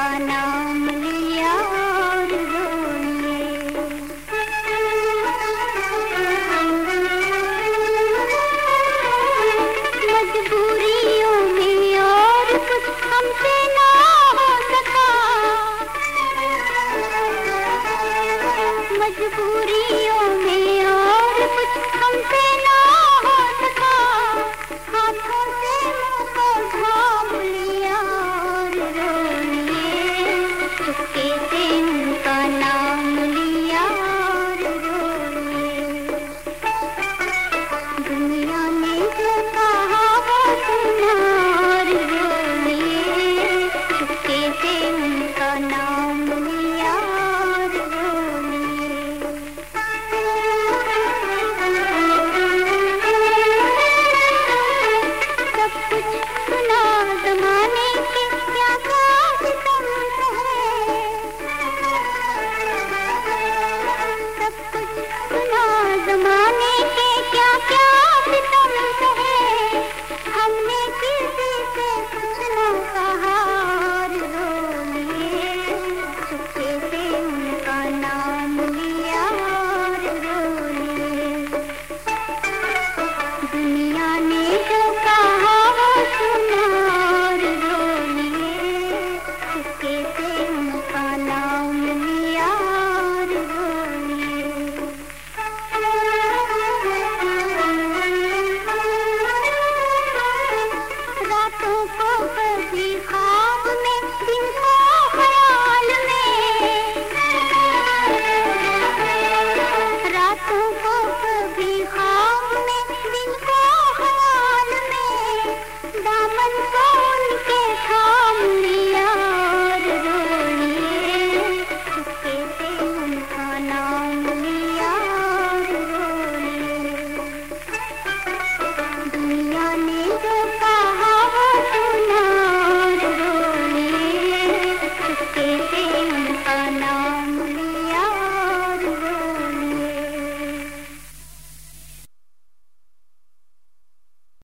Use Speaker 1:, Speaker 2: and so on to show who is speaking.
Speaker 1: का नाम